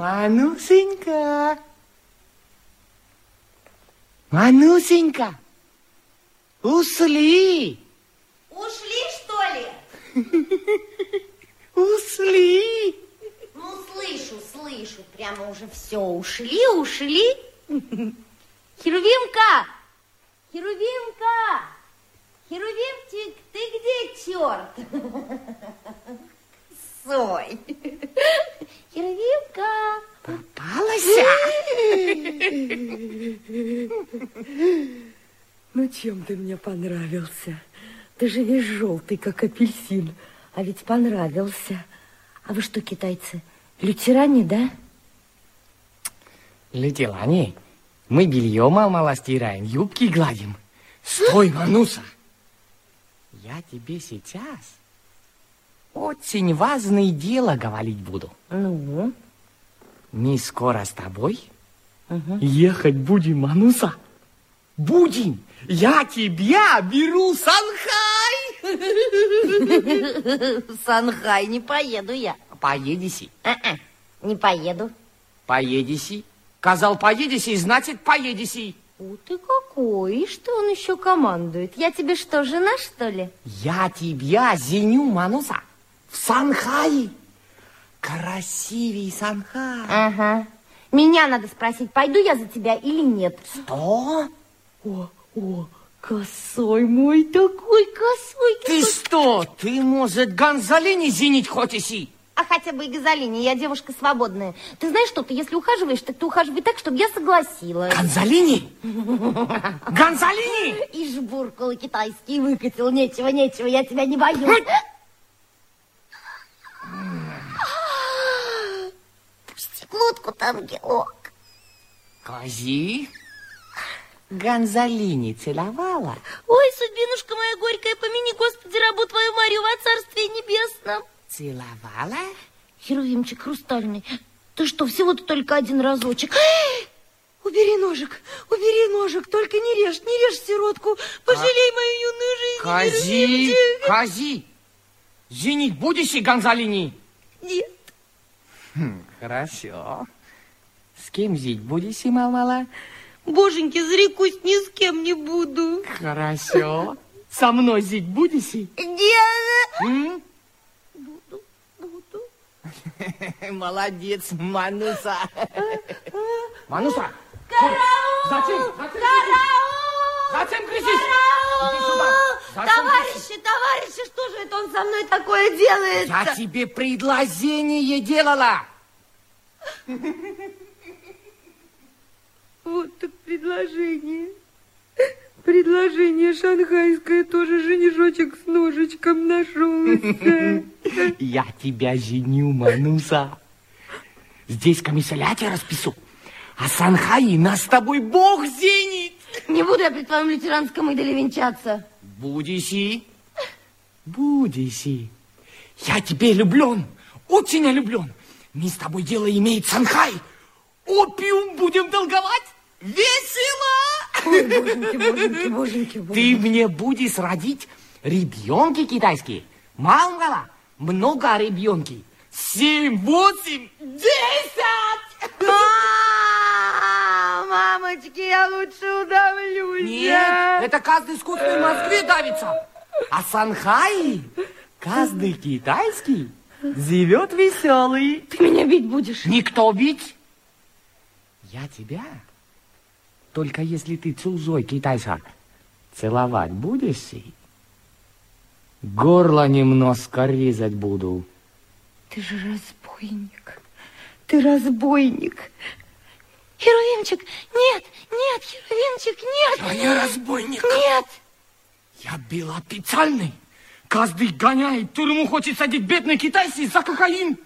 Манусенька. Манусенька. Ушли. Ушли, что ли? Ушли. Ну, слышу, слышу. Прямо уже все. Ушли, ушли. Херувимка! Херувимка! Херувимчик, ты где, черт? Сой. Херувимка! Попалась. Ну, чем ты мне понравился? Ты же весь желтый, как апельсин. А ведь понравился. А вы что, китайцы, лютеране, да? Лютеране? Мы белье мало стираем, юбки гладим. Стой, Мануса! Я тебе сейчас очень важное дело говорить буду. Ну? Мы скоро с тобой угу. ехать будем, Мануса. Будем. Я тебя беру Санхай. Санхай не поеду я. Поедеси. Не поеду. Поедеси. Казал, поедеси, значит, поедеси. У ты какой, и что он еще командует? Я тебе что, жена, что ли? Я тебя зеню, Мануса, в Санхае. Красивый Санхай. Ага. Меня надо спросить, пойду я за тебя или нет. Что? О, о, косой мой такой, косой. Ты что? Ты, может, Гонзалини зенить хочешь? а хотя бы и Газолини. Я девушка свободная. Ты знаешь что, ты если ухаживаешь, так ты ухаживай так, чтобы я согласилась. Гонзалини? Гонзалини? И жбуркала китайский выкатил. Нечего, нечего, я тебя не боюсь. Глотку-то, ангелок. Кози? Гонзалини целовала? Ой, судьбинушка моя горькая, помяни, Господи, рабу твою Марию во Царстве Небесном. Целовала? Херувимчик хрустальный, ты что, всего-то только один разочек? Убери ножик, убери ножик, только не режь, не режь сиротку, пожалей а... мою юную жизнь. Кози, кози, женить будешь и Гонзалини? Нет. Хм, хорошо. С кем жить будешь, мала-мала? Боженьки, зарекусь, ни с кем не буду. Хорошо. Со мной жить будешь? Нет. М? Буду. Молодец, Мануса. Мануса! Караул! Зачем? Зачем? Караул! Зачем кричишь? Товарищи, товарищи, что же это он со мной такое делает? Я тебе предложение делала. Вот так предложение. Предложение шанхайское тоже женишочек с ножичком нашелся. Я тебя женю, Мануса. Здесь комиссариате распису. А Санхай нас с тобой Бог зенит. Не буду я при твоем лютеранском идоле венчаться. Будешь и... Будешь и... Я тебе люблен, очень влюблен. Мы с тобой дело имеет Санхай. Опиум будем долговать. Весело! Ой, боженьки, боженьки, боженьки, Ты боженьки. мне будешь родить ребенки китайские. Мало, много ребенки. Семь, восемь, десять! А, Мамочки, я лучше удавлюсь. Нет, это каждый искусственный в Москве давится. А Санхай, каждый китайский, живет веселый. Ты меня бить будешь? Никто бить. Я тебя, только если ты чужой китайца, целовать будешь, и горло немножко резать буду. Ты же разбойник. Ты разбойник. Херувимчик, нет, нет, Херувимчик, нет. Я не разбойник. Нет. Я бил официальный. Каждый гоняет, в тюрьму хочет садить бедный китайцы за кокаин.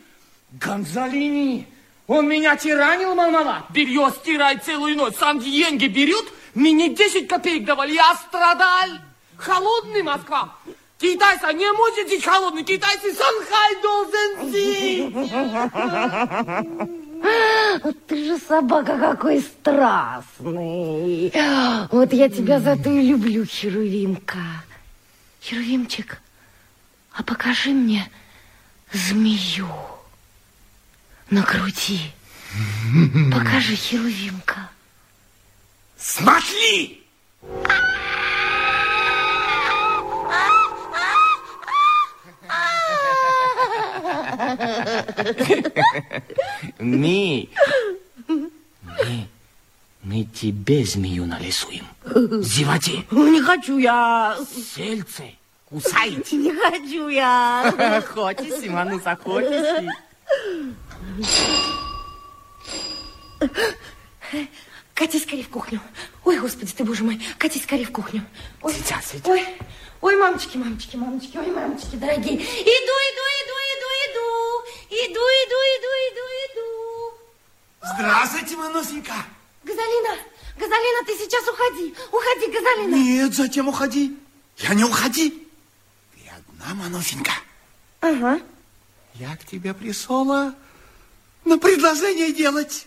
Гонзалини, он меня тиранил, мама. Белье стирает целую ночь, сам деньги берет. Мне 10 копеек давали, я страдал. Холодный Москва. Китайцы не может жить холодный, китайцы Санхай должен. Вот ты же собака какой страстный. Вот я тебя за то и люблю, Херувимка. Херувимчик, а покажи мне змею на груди. Покажи, Херувимка. Смотри! Мы, мы, мы тебе змею нарисуем. Зевоте. Не хочу я. Сельце. Кусайте. Не хочу я. Хочешь, Симонуса, хочешь? Катись скорее в кухню. Ой, господи ты, боже мой. Катись скорее в кухню. Ой, Сейчас, сейчас. Ой, ой, мамочки, мамочки, мамочки, ой, мамочки, дорогие. Иду, иду, иду, иду, иду. Иду, иду, иду, иду, иду. Здравствуйте, Манусенька. Газалина, Газалина, ты сейчас уходи. Уходи, Газалина. Нет, затем уходи. Я не уходи. Ты одна, Манусенька. Ага. Я к тебе присола на предложение делать.